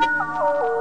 Oh.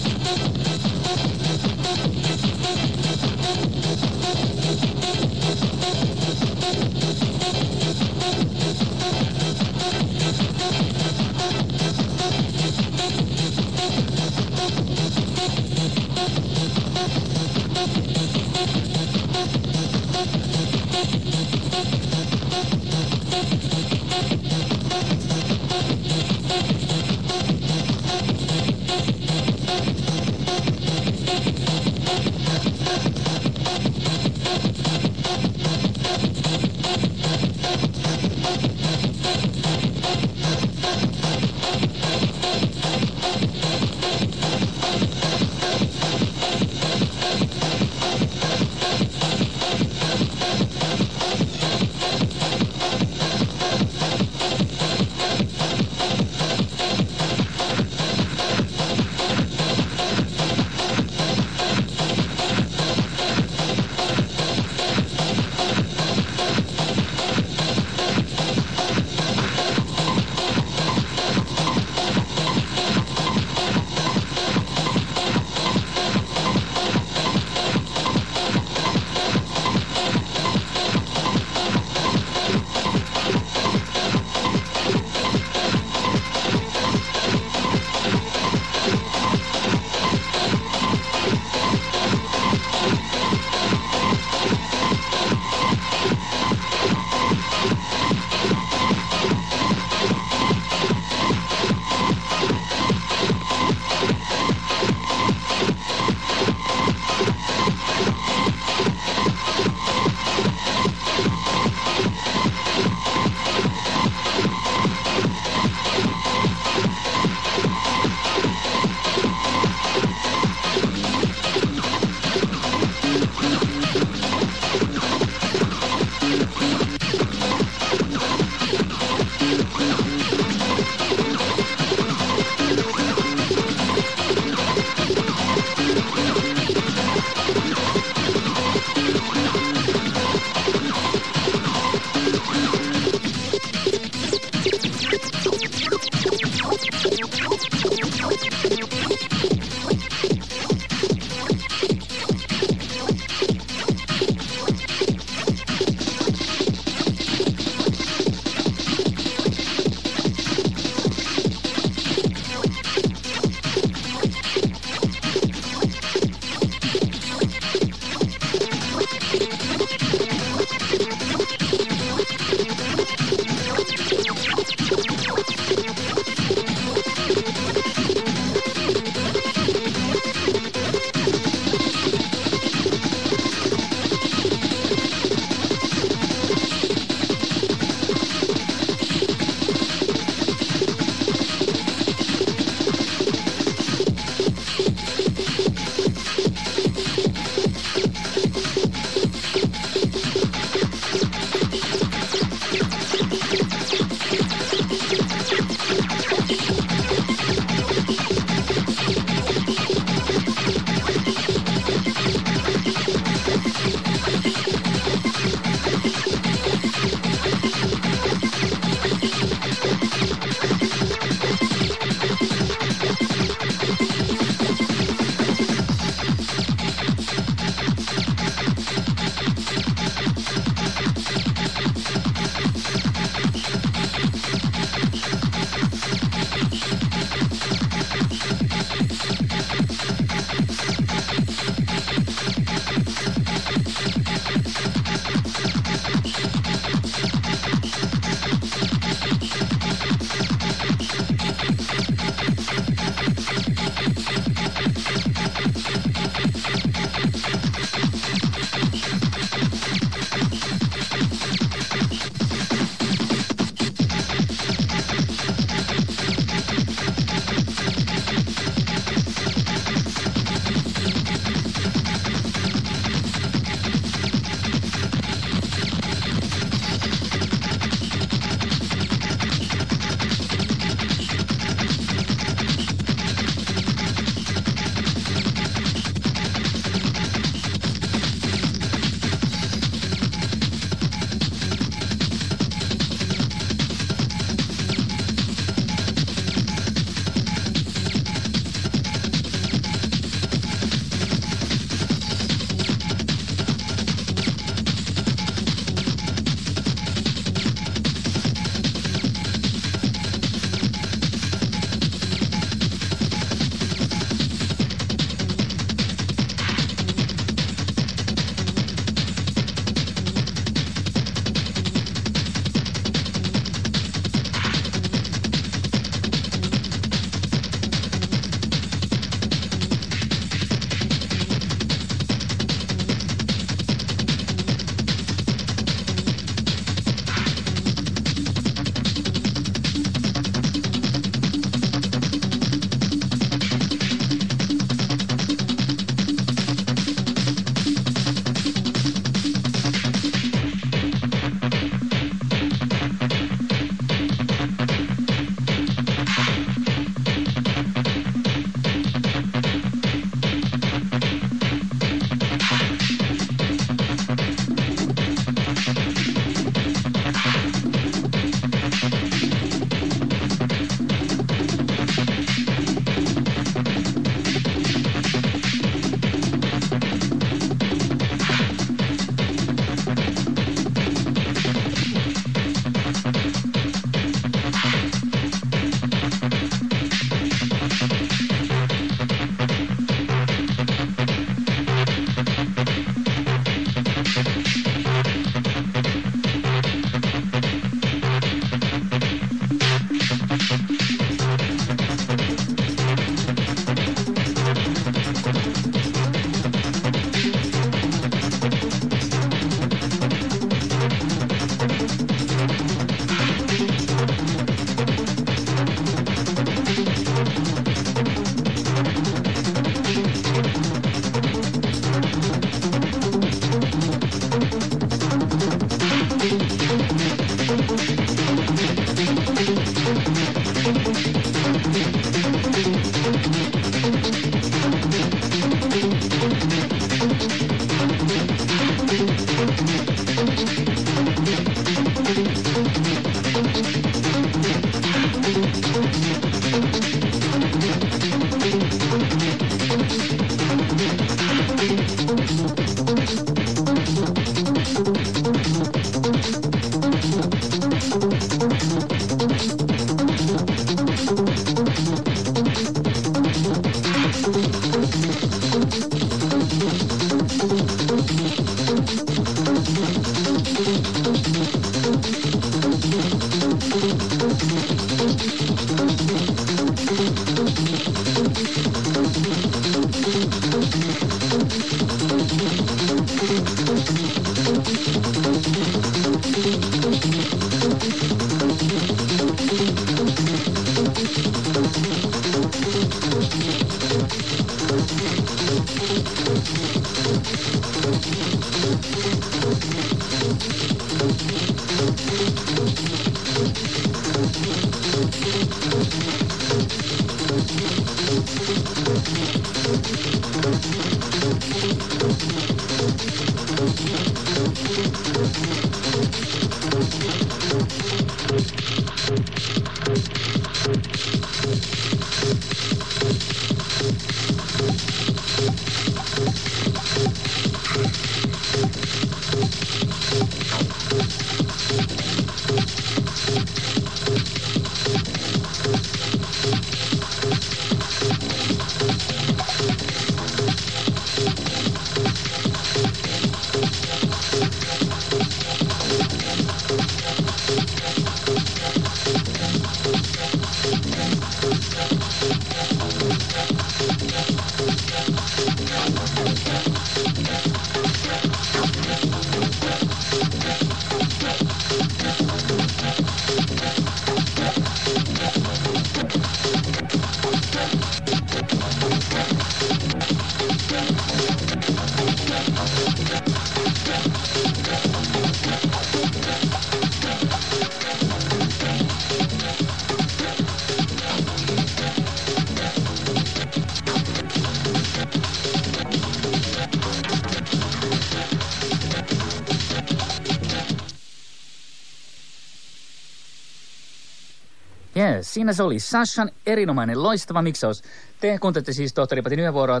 Siinä se oli Sashan erinomainen loistava miksaus. Te kuuntelette siis tohtori Patin yövuoroa.